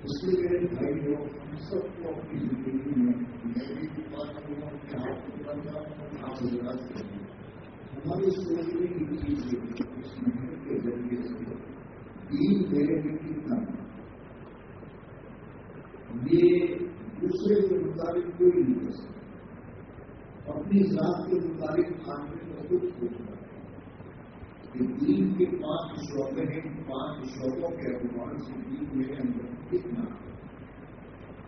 اس لیے بھائی لوگ ہم سب کو اپنی زندگی میں میں بھی بات کروں کو آپ ہماری سوچنے کی چیز اس محنت کے ذریعے سے دین میں کتنا یہ دوسرے کے مطابق کوئی نہیں کر سکتا اپنی ذات کے مطابق آدمی کو خود سوچنا کہ دین کے پانچ شعبے ہیں، پانچ شعبوں کے اعتبار سے دین میرے اندر کتنا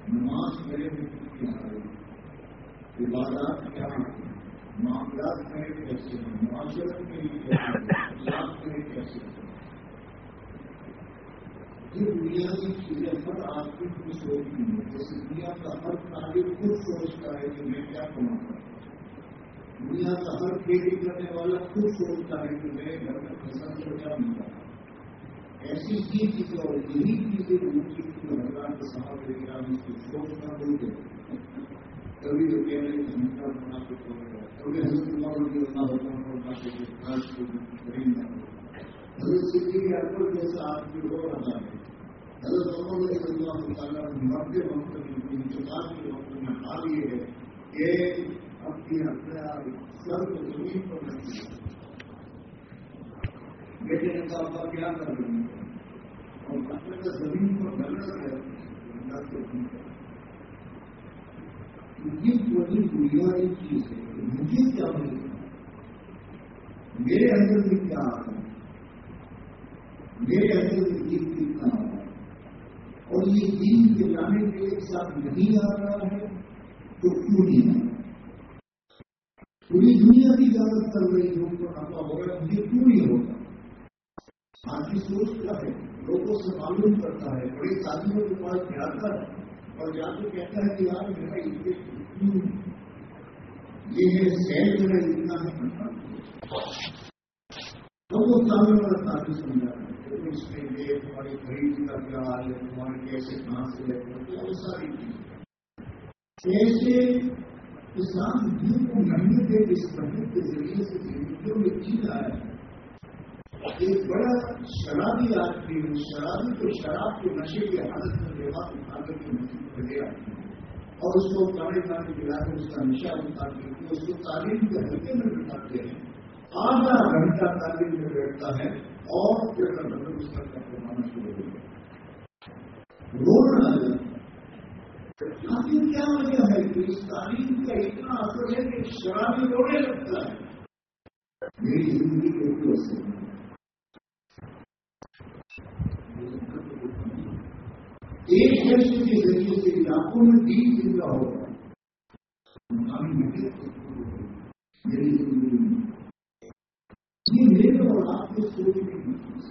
نماز میرے میں کتنی عبادات کیا ہیں؟ معاملات میرے کیسے ہیں؟ معاشرت میری کیسے ہیں؟ میرے کیسے ہیں؟ یہ بنیادی چیزیں ہر آدمی کو سوچتی ہیں، جیسے دنیا کا ہر تعلیم خود سوچتا ہے کہ میں کیا کماتا ہوں دنیا کا ہر کھیتی کرنے والا خود سوچتا ہے کہ میرے گھر میں فصل کو کیا ملتا ایسی ہی چیزیں اور یہی چیزیں اونچی جو ہزار کے صاحب لے کر اس کو سوچنا بول گئے کبھی تو کہہ رہے کہ گھنٹہ بنا کے کبھی حضرت اللہ رضی اللہ ہوتا کے خاص کو کریم خریدنا حضرت سدھی کے اکبر جیسا آدمی رو رہا ہے۔ حضرت عمر رضی اللہ تعالیٰ مرتے وقت انتظار کے وقت میں حال یہ ہے کہ اپنی اپنے سر کو زمین پر رکھ بیٹے نے کہا کیا کر رہے ہیں اور اپنے کا زمین پر ہے یہ چیز ہے، مجھے کیا ملتا میرے اندر بھی کیا آ رہا ہے؟ میرے اندر بھی دین کتنا آ رہا ہے؟ اور یہ دین کے لانے کے ایک ساتھ نہیں آ رہا ہے، تو کیوں نہیں آ رہا پوری دنیا کی اجازت کر رہی ہے کو نفع ہو رہا ہے کیوں نہیں ہوتا؟ آج کی سوچ کیا ہے؟ لوگوں سے معلوم کرتا ہے، بڑی تعلیموں کے پاس جاتا ہے اور جا کے کہتا ہے کہ یار میرا یہ ہے سیل میرا اتنا ہے لوگوں سامنے والا تعلیم سمجھا ہے۔ اس میں یہ تمہاری خرید کا کیا حال ہے؟ تمہارے کیسے کہاں سے لے وہ ساری چیزیں۔ کیسے اسلام دین کو محنت ہے اس محنت کے ذریعے سے زندگیوں میں جی رہا ہے۔ ایک بڑا شرابی آدمی شرابی کو شراب کے نشے کی حالت میں دیوا اٹھا کر کے مسجد اور اس کو گانے گانے دلا کر اس کا نشہ اتارتے ہیں اس کو تعلیم کے حلقے میں بٹھاتے ہیں۔ آدھا گھنٹہ تعلیم میں بیٹھتا ہے اور پھر مطلب اس کا کمانا شروع ہو گیا رونا آخر کیا وجہ ہے کہ اس تعلیم کا اتنا اثر ہے کہ شرابی رونے لگتا ہے؟ میری زندگی کو کیوں اثر ایک شخص کے ذریعے سے علاقوں میں دین زندہ ہو ہوگا میری زندگی میں۔ یہ میرے اور آپ کو سوچنے کی چیز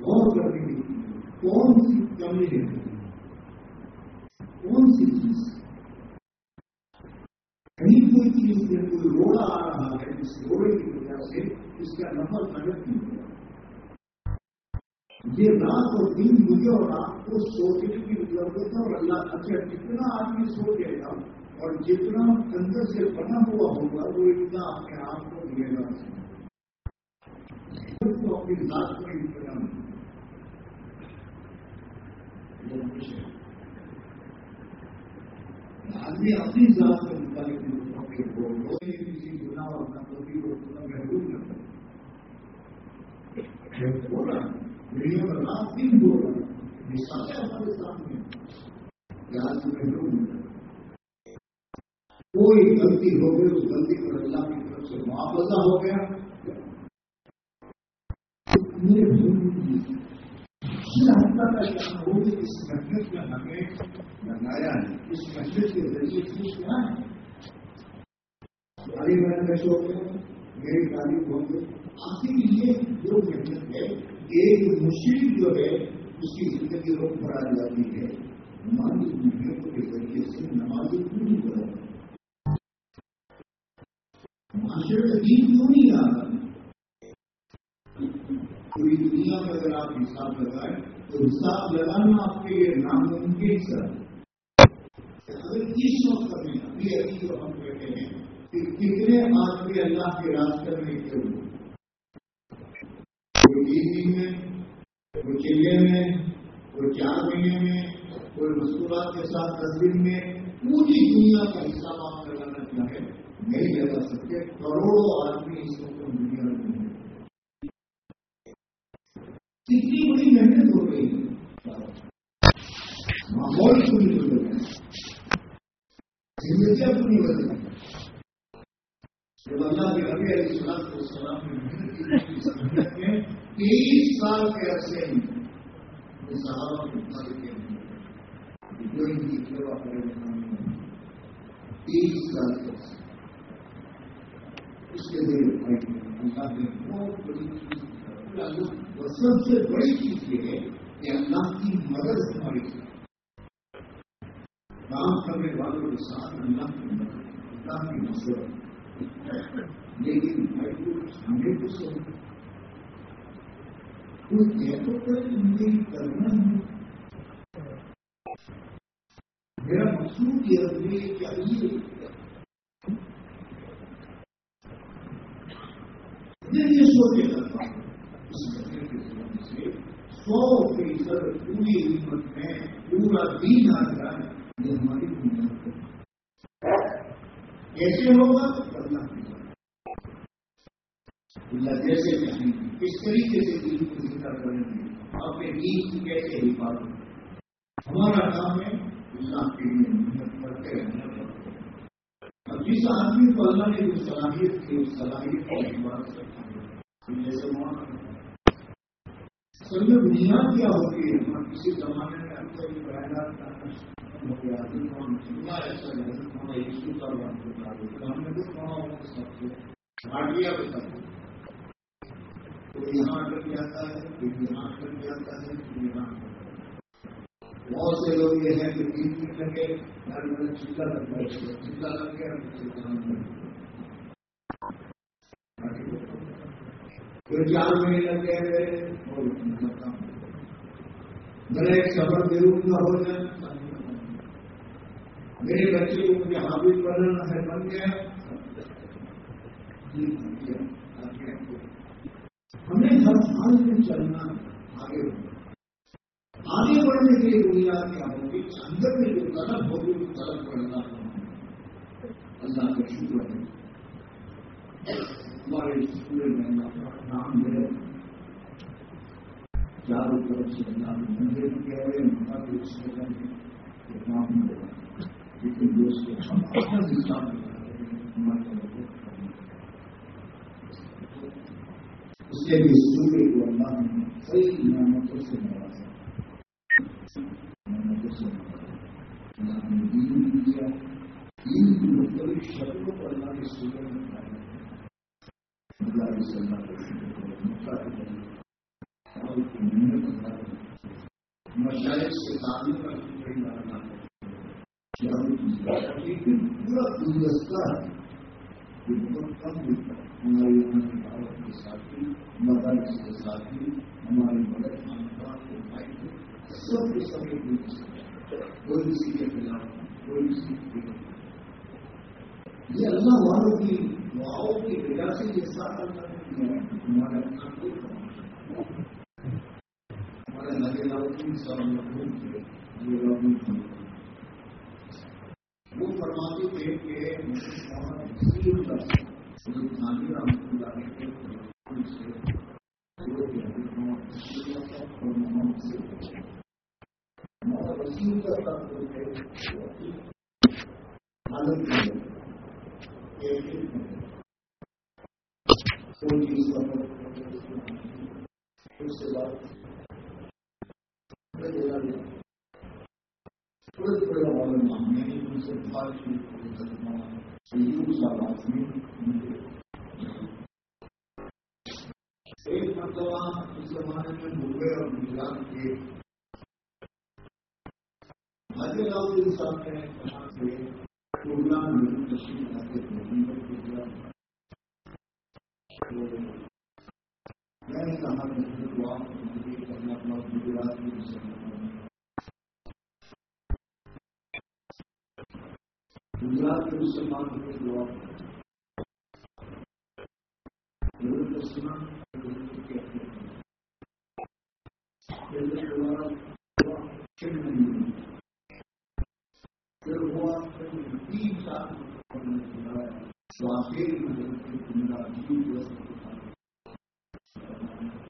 غور کرنے کی کون سی کمی ہے؟ کون سی چیز کہیں کوئی چیز میں کوئی روڑا آ رہا ہے جس روڑے کی وجہ سے اس کا نفر غلط نہیں ہوا یہ رات اور دن مجھے اور آپ کو سوچنے کی ضرورت ہے اور اللہ اچھا جتنا آدمی سوچے گا اور جتنا اندر سے بنا ہوا ہوگا وہ اتنا اپنے آپ کو ملے گا اپنی ذات کو انتظام آدمی اپنی ذات کے مطابق کسی گنا اور نقلی کو اتنا محدود کرتا ہے بول رہا دنیا میں رات دن بول رہا ہے مثالیں ہمارے سامنے۔ یاد محدود کوئی غلطی ہو گئی، اس غلطی پر اللہ کی طرف سے معاوضہ ہو گیا۔ میرے ہوگی اس محنت میں ہمیں لگایا ہے، اس محنت کے ذریعے چیز کیا ہے۔ تعلیم میں کیسے ہوتے ہیں میری تعلیم ہوں گے آخر یہ جو محنت ہے، ایک مشکل جو ہے، اس کی زندگی روک پر آ جاتی ہے۔ نمازی محنت کے ذریعے سے نمازی پوری کرو معاشرے دین کیوں نہیں آ رہا؟ دنیا میں اگر آپ حساب لگائیں تو حساب لگانا آپ کے لیے ناممکن سر اگر اس وقت میں ابھی ابھی جو ہم بیٹھے ہیں کہ کتنے آدمی اللہ کے راستے میں کیوں کوئی کوئی تین دن میں کوئی چلے میں کوئی چار مہینے میں کوئی مصورات کے ساتھ دس دن میں، پوری دنیا کا حصہ آپ لگانا چاہے نہیں لگا سکتے کروڑوں آدمی اس وقت دنیا میں ہیں کتنی بڑی محنت ہو رہی ہے ماحول پوری بدل گیا زندگیاں پوری جب اللہ کے نبی علیہ السلام کو سلام محنت کی میں تیئیس سال کے عرصے میں صحابہ کو مطابق جو ان کی سیوا کرے تیئیس سال کے عرصے اس کے لیے اللہ نے بہت بڑی چیز اور سب سے بڑی چیز یہ ہے کہ اللہ کی مدد ہماری۔ کام کرنے والوں کے ساتھ اللہ کی اللہ کی مسئلہ لیکن بھائی کو ہمیں تو سب کوئی تو مجھے کرنا ہے۔ میرا مقصود یہ رکھنے چاہیے۔ یہ سوچے کرتا ہوں اس مسئلے کے سمجھ سے سو فیصد پوری ہمت میں پورا دین آ جائے، یہ ہماری بنیاد ہے۔ کیسے ہوگا اللہ کی اللہ جیسے چاہیں گے کس طریقے سے دین کو زندہ کریں گے؟ اپنے دین کی کیسے حفاظت ہمارا کام ہے اللہ کے لیے محنت کرتے رہنا۔ اب جس آدمی کو اللہ نے جو صلاحیت کی اس صلاحیت کو حفاظت کرتا جیسے وہاں اصل میں بنیاد کیا ہوتی ہے؟ ہم کسی زمانے میں ہم کبھی بیانات کرنا ایسا کوئی یہاں کر کے آتا ہے کوئی یہاں کر کے آتا ہے یہاں بہت سے لوگ یہ ہیں کہ تین دن لگے چلا لگ گیا چلا لگ گیا کوئی چار مہینے لگ گئے میرا ایک سفر ضرور کا ہو جائے میرے بچے کو مجھے حافظ بننا ہے، جی، بن گیا۔ ہمیں ہر حال میں چلنا آگے بڑھنا۔ آگے بڑھنے کے لیے بنیاد کیا ہوگی اندر میں جو طلب ہوگی، وہ طلب بڑھنا اللہ کا شکر ہے۔ ہمارے پورے میں نام ہے۔ چاروں طرف سے اللہ مندر کہہ رہے ہیں متا کے اس میں نام ملے لیکن دوست ہم اپنا حصہ اس سے بھی سورے کو اللہ نے کئی نعمتوں سے نوازا نعمتوں سے نوازا اللہ نے دین بھی دیا۔ دین کی مختلف شکلوں پر اللہ کے سورے میں بتایا اللہ کے شکر مکہ کے اور محنت مشاہد سے تعلیم کا شکر۔ لانا لیکن پورا گلدستہ ہے یہ بہت کم ملتا ہے ہمارے یہاں کی دعوت کے ساتھی مدرس کے ساتھی ہماری مدد خاندان کے بھائی سب کے سب ایک دوسرے کوئی کسی کے خلاف کوئی کسی کے خلاف یہ اللہ والوں کی دعاؤں کی وجہ سے یہ ساتھ اللہ نے کیا ہے ہمارے اپنا کوئی ہمارے لگے لاؤں سب محبوب تھے یہ لوگ وہ فرماتے تھے کہ مسلم اللہ تھوڑے تھوڑے والے معاملے ان سے ایک مرتبہ اس زمانے میں ممبئی اور گجرات کے حاضر راؤ صاحب نے سے پروگرام میں تشریف لاتے گجرات میں نے کہا کہ آپ کرنا اپنا گجرات کی گجرات کے مسلمان کے دعا سنا پھر ہوا تین سال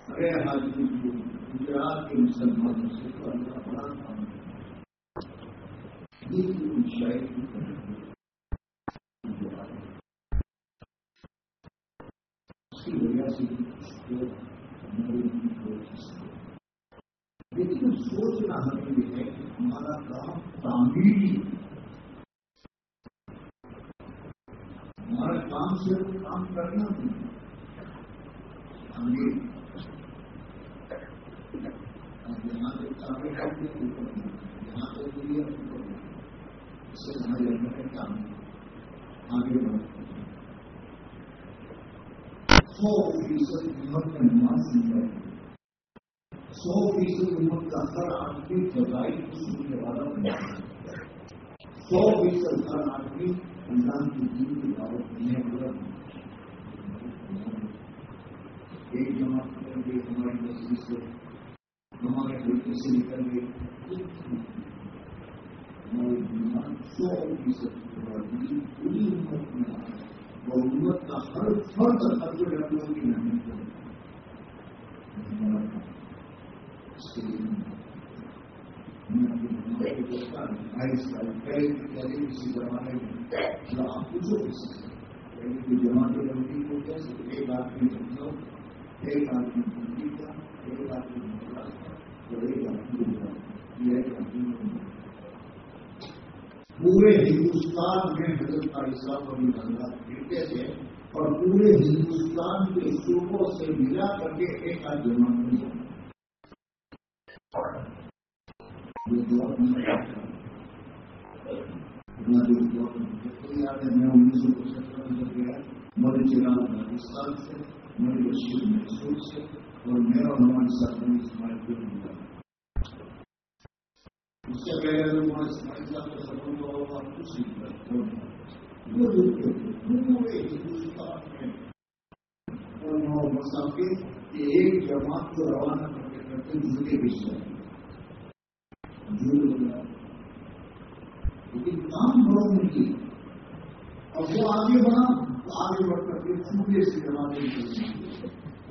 ارے حاضر گجرات کے مسلمانوں سے بڑا کام شاید لیکن سوچنا ہمیں یہ ہے کہ ہمارا کام تعمیری ہمارا کام صرف کام کرنا نہیں۔ تعمیر۔ یہاں سے تعمیر کرنے کے اوپر یہاں سے دنیا اس سے ہمارے اندر کام آگے بڑھتے سو فیصد امت کا نماز نہیں سو فیصد امت کا ہر آدمی جگائی کو سننے والا بنا سو فیصد ہر آدمی انسان کی دین کی دعوت دینے والا ایک جماعت کر گئی ہماری مسجد سے، ہمارے بچے سے نکل گئی ہماری سو فیصد پوری امت میں آ اور امت کا ہر فرد ہر کی محنت کرے کسی زمانے میں آپ پوچھو جماعت کو کیسے ایک آدمی سمجھو ایک آدمی ہندی کا ایک آدمی مسئلہ کا اور ایک آدمی یہ ایک آدمی پورے ہندوستان میں حضرت علیہ اور حضرات تھے اور پورے ہندوستان کے صوبوں سے ملا کر کے ایک آدھ جمع نہیں میں انیس سو پچہتر میں گیا مری چراغ راجستھان سے مری بشیر میسور سے اور میرا ہمارے ساتھ کو ملا اس سے پہلے کو اور کچھ پورے ہندوستان میں مسافر ایک جماعت کو روانہ کرتے کرتے جن کے بیچ لیکن کام بڑوں نے کی اور وہ آگے بڑھا تو آگے بڑھ کر کے پورے سے جماعتیں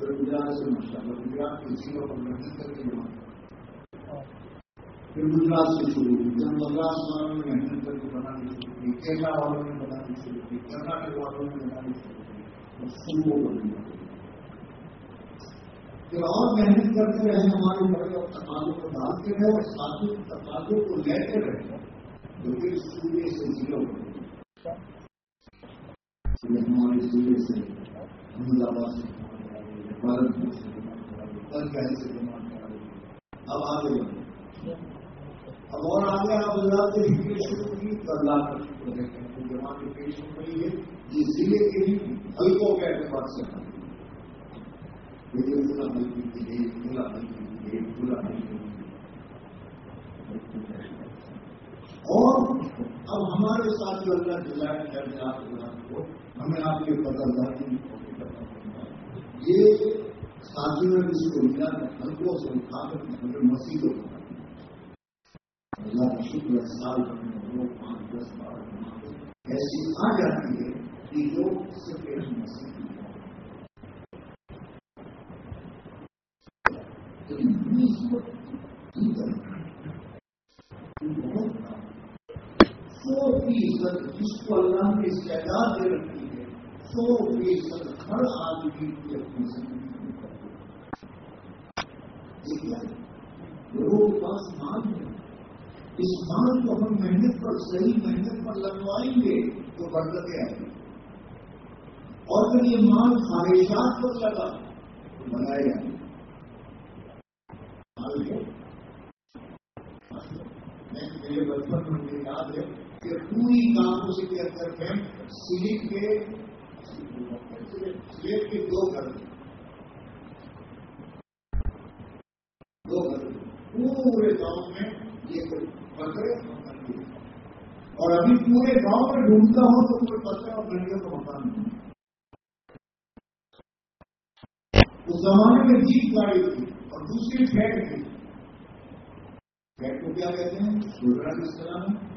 گجرات سے ماشاء اللہ گجرات کے ضلع پر محنت کر کے جماعت پھر گجرات سے شروع ہوئی۔ جب مدراس والوں نے محنت کر کے بنانی شروع کی۔ کیرلا والوں نے بنانی شروع کی۔ کرناٹک والوں نے بنانی شروع کی۔ اور شروع بنی پھر اور محنت کرتے رہے، ہمارے بڑے اور تقاضوں کو ڈالتے رہے اور ساتھی تقاضوں کو لیتے رہے۔ جو پھر سورے سے ضلع ہو ہمارے سورے سے احمد آباد سے بھارت سے جمع کرا اب آگے بڑھے اب اور آگے آپ اللہ سے فکر شروع کی تو اللہ کا شکر ہے کہ جمع کی پیش ہو رہی ہے جس ضلع کے بھی ہلکوں کے اعتبار سے لیکن پورا ہلکی کی ہے پورا ہلکی کی ہے پورا ہلکی اور اب ہمارے ساتھ جو اللہ ڈیزائن کر کے آپ کو ہمیں آپ کے بدل قدردانی یہ ساتھیوں نے جس کو ملا ہلکوں سے اٹھا کر ہمیں مسیحوں کو اللہ کا شکر سال دو، پانچ، دس، بارہ ایسی آ جاتی ہے کہ جو سفید مسیح کی صرف سو فیصد جس کو اللہ نے استعداد دے رکھی ہے، سو فیصد ہر آدمی کی اپنی زندگی لوگوں کے پاس مان ہے۔ اس مال کو ہم محنت پر، صحیح محنت پر لگوائیں گے تو برکتیں آئیں گی۔ اور پھر یہ مال خواہشات پر لگا تو بنائے گا میرے بچپن میں مجھے یاد ہے۔ کہ پوری کام سے کے اندر میں سلیپ کے سلیپ کے دو گھر دو گھر پورے گاؤں میں یہ پکڑے اور ابھی پورے گاؤں میں ڈھونڈتا ہوں تو کوئی پتہ اور گھنٹے کا مکان نہیں۔ اس زمانے میں جیپ گاڑی تھی اور دوسری فیٹ تھی۔ پیٹ کو کیا کہتے ہیں؟ سولہ کس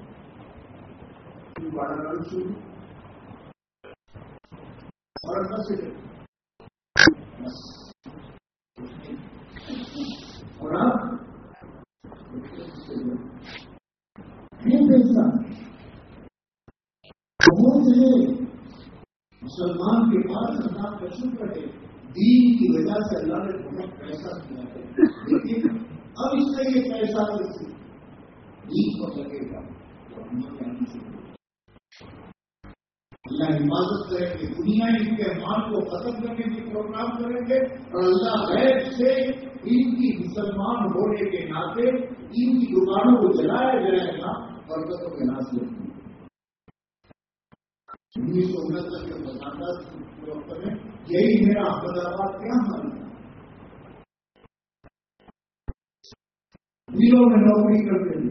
مسلمان کے پاس اللہ کا شکر ہے دین کی وجہ سے اللہ نے بہت پیسہ دیا ہے۔ لیکن اب اس سے یہ پیسہ دین کو لگے گا تو ہم اللہ حفاظت کریں گے دنیا ان کے مال کو ختم کرنے کے پروگرام کریں گے اور اللہ غیر سے ان کی مسلمان ہونے کے ناطے ان کی دکانوں کو جلایا جائے گا برکتوں کے ناطے انیس سو انہتر کے میں یہی میرا احمد آباد کیا حال ہے میں نوکری کرتے ہیں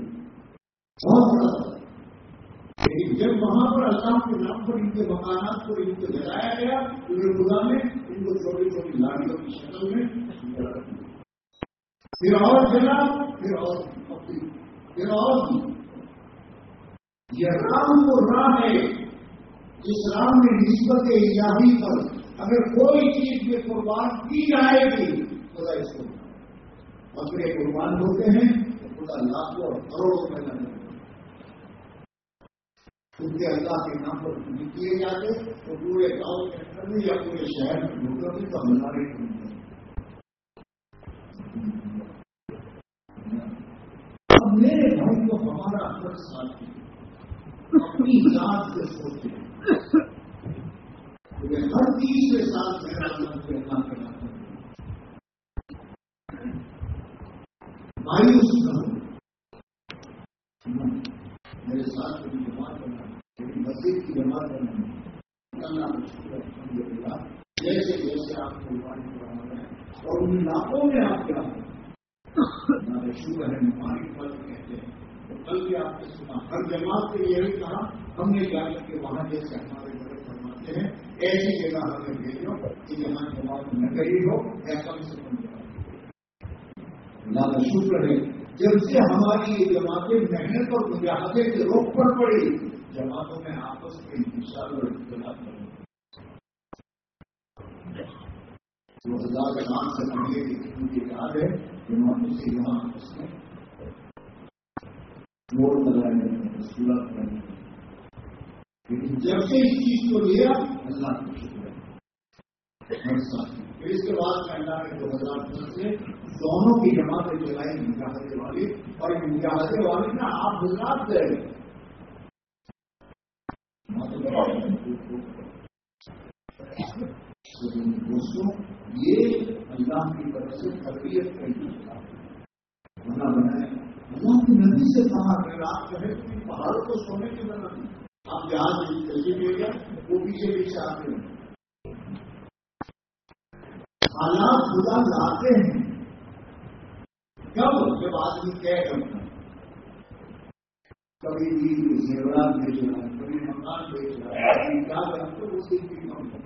بہت بڑا لیکن جب وہاں پر اللہ کے نام پر ان کے مکانات کو ان کو جلایا گیا تو خدا نے ان کو چھوٹی چھوٹی لاڑیوں کی شکل میں پھر اور جلا پھر اور پھر اور یہ رام وہ راہ ہے جس رام میں نسبت الہی پر اگر کوئی چیز میں قربان کی جائے گی، خدا اس کو۔ بکرے قربان ہوتے ہیں تو خدا لاکھوں اور کروڑوں میں لگے کیونکہ اللہ کے نام پر نہیں کیے جاتے، تو پورے گاؤں کے اندر میں یا پورے شہر میں لوگوں کی تو ہمارے اب میرے بھائی کو ہمارا ہر ساتھی اپنی ذات سے سوچے ہر تیسرے سال میرا اللہ اللہ کے نام مایوس نہ ہو میرے ساتھ جماعت کرنا لیکن مسجد کی جماعت کرنا جیسے جیسے آپ کو پانی بنانا ہے اور ان علاقوں میں آپ کیا شوگر ہے پانی پل کہتے ہیں۔ تو کل بھی آپ نے سنا ہر جماعت سے یہ بھی کہا، ہم نے جا کر کے وہاں جیسے ہمارے بڑے فرماتے ہیں، ایسی جگہ ہمیں بھیجو کہ جہاں جماعت نہ کری ہو، ایسا بھی سمجھ اللہ کا شکر ہے۔ جب سے ہماری یہ جماعتیں محنت اور مجاہدے کے روک پر پڑی، جماعتوں میں آپس میں انتشار اور اختلاف کریں دو ہزار سات سے پہلے کی یاد ہے کہ جماعتوں سے یہاں آپس میں موڑ لگائے گئے مشکلات کرنے لیکن جب سے اس چیز کو لیا، اللہ کا شکر ہے۔ پھر اس کے بعد اللہ نے دو ہزار دس سے دونوں کی جماعتیں چلائی مجاہدے والی اور مجاہدے والی نا، آپ گجرات گئے دوستوں یہ اللہ کی طرف سے تربیت کا بنا بنائے اللہ کی ندی سے کہا اگر آپ کہیں کہ پہاڑوں کو سونے کی بنا آپ جہاز جلدی لے گیا وہ پیچھے پیچھے آتے ہیں۔ حالات خدا لاتے ہیں۔ کب؟ جب آدمی طے کرتا کبھی بھی زیورات بیچ رہا ہے کبھی مکان بیچ رہا ہے کیا کرتا اس کی کم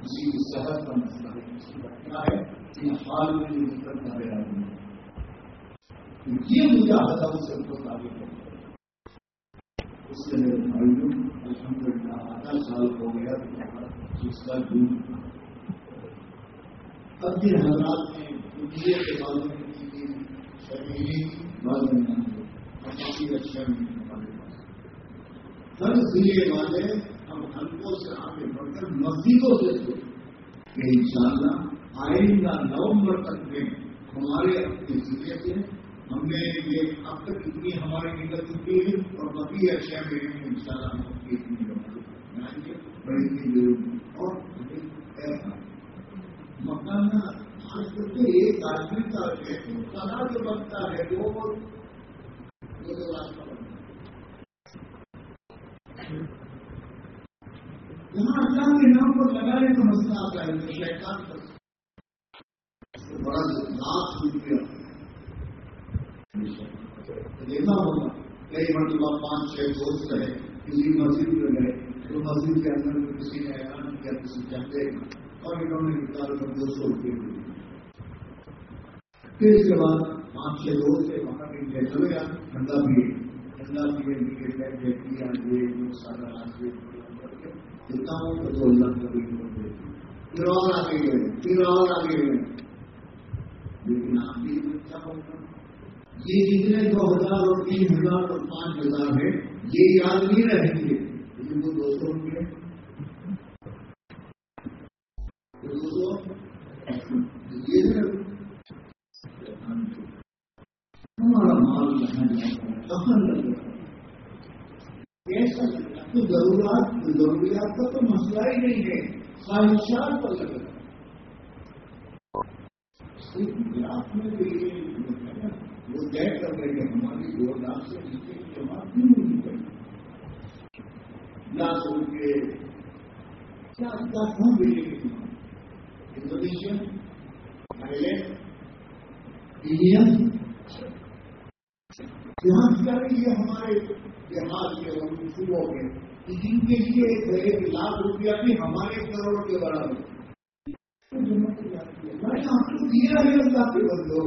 یا کسی کی صحت کا مسئلہ ہے کسی کا کیا ہے کہ حال میں جو دقت کر رہے آدمی یہ مجاہدہ اس سے کو تعلق ہے اس سے میرے بھائیوں الحمد للہ آدھا سال ہو گیا جس کا دودھ اب جن حضرات نے دنیا کے بارے میں کی تھی شہری بات کافی اچھا ہمارے پاس ہر ضلع والے ہم حلقوں سے آگے بڑھ کر مسجدوں سے کہ ان شاء اللہ آئندہ نومبر تک میں ہمارے اپنے ضلع سے ہم نے یہ اب تک اتنی ہماری نکل چکی ہے اور باقی اچھا میرے ان شاء اللہ ہم اپنی اتنی بڑی اور مکان آج کل کے ایک آدمی کا ہے کلا جو بنتا ہے، وہ یہاں اللہ کے نام پر لگانے کا مسئلہ آتا ہے تو شیطان پر بڑا لاکھ روپیہ دیکھا ہوگا کئی مرتبہ پانچ چھ دوست رہے کسی مسجد میں گئے تو مسجد کے اندر کسی نے اعلان کیا کسی چاہتے اور انہوں نے نکال کر دو سو روپئے پھر اس کے بعد پانچ چھ لوگ سے وہاں بھی چلو یار ٹھنڈا پیے ٹھنڈا پیے پیے بیٹھے پیا یہ سارا دیتا ہوں تو اللہ کا بھی پھر اور آگے گئے پھر اور آگے گئے لیکن آپ بھی اچھا ہوگا یہ جتنے دو ہزار اور تین ہزار اور پانچ ہزار ہے۔ یہ یاد نہیں رہیں گے لیکن وہ دو سو روپئے دو سو ہمارا مال کہاں لگ رہا کیسا تو ضرورات ضروریات کا تو مسئلہ ہی نہیں ہے۔ خواہشات پر لگ رہا گجرات میں بھی وہ طے کر رہے کہ ہماری دو لاکھ سے نیچے کی جماعت کیوں نہیں کرتی لاکھ روپئے کیا کہاں ملے گی انڈونیشین، تھائیلینڈ، انڈین۔ یہاں کیا یہ ہمارے بہار کے اور صوبوں کے۔ جن کے لیے ایک لاکھ روپیہ بھی ہمارے کروڑ کے برابر۔ میں نے آپ دیا ہے اللہ کے بندو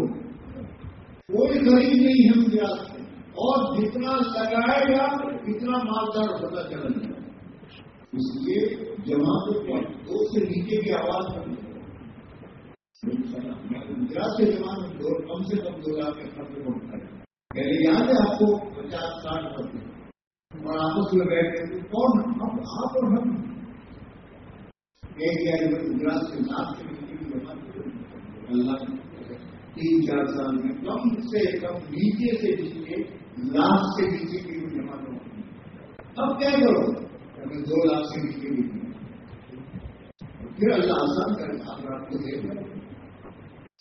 کوئی غریب نہیں ہم دیات سے اور جتنا لگائے گا، اتنا مالدار پتا چلا جائے اس لیے جماعتوں کو دو سے نیچے کی آواز کرنی سے جماعت کم سے کم دو لاکھ کے خرچ کو کریں پہلے یاد ہے آپ کو پچاس ساٹھ کرتے اور آپس میں بیٹھے کون آپ اور ہم ایک گجرات سے لاکھ سے کی اللہ تین چار سال میں کم سے کم نیچے سے نیچے، لاکھ سے نیچے کی بھی جماعت ہو اب کیا کرو؟ اگر دو لاکھ سے نیچے بھی پھر اللہ آسان کرے آپ رات کو دیکھ لیں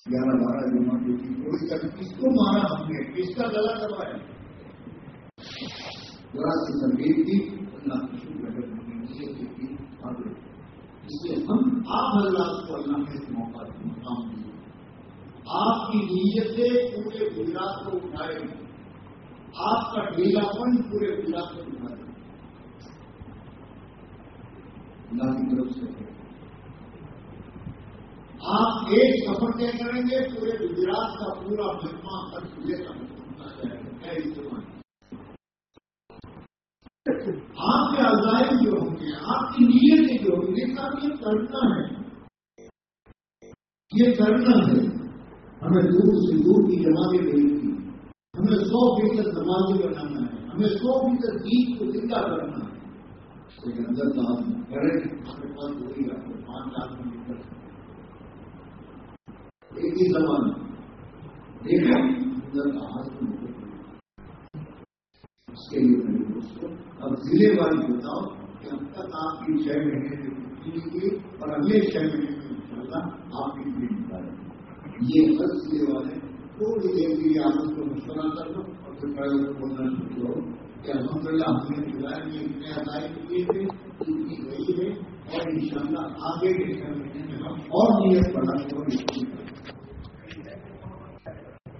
گیارہ بارہ جمع ہوتی کوئی تک کس کو مارا ہم نے۔ کس کا گلا کروایا ذرا سی تربیت کی اللہ کی شکر نیت کی آگے اس لیے ہم آپ اللہ کو اللہ نے اس موقع مقام دیا آپ کی نیت سے پورے گجرات کو اٹھائے۔ آپ کا ڈھیلا پن پورے گجرات کو اٹھائے۔ اللہ کی طرف سے۔ آپ ایک سفر طے کریں گے، پورے گجرات کا پورا مہمان ہر پورے کا پہنچا جائے گا۔ کیا استعمال آپ کے عزائم جو ہوں گے آپ کی نیتیں جو ہوں گے سب یہ کرنا ہے۔ یہ کرنا ہے۔ ہمیں دور سے دور کی جماعتیں نہیں تھی۔ ہمیں سو فیصد نمازی بنانا ہے۔ ہمیں سو فیصد دین کو زندہ کرنا ہے۔ لیکن اندر تو آپ کریں ہمارے پاس وہی رکھو پانچ لاکھ میں نکل ایک ہی زمان دیکھا اندر کا ہاتھ اس کے لیے میرے دوستوں اب ضلع والی بتاؤ کہ اب تک آپ کی چھ مہینے سے کی اور اگلے چھ مہینے میں ان شاء اللہ آپ کی بھی نکالیں یہ ہر ضلع والے تھوڑی دیر کے لیے آپس کو مشورہ کر دو اور پھر پہلے بولنا شروع کرو کہ الحمد للہ ہم نے جولائی میں اتنے ادائیں کیے تھے کی گئی ہے اور ان شاء اللہ آگے کے چھ مہینے میں ہم اور نیت بڑھا کرو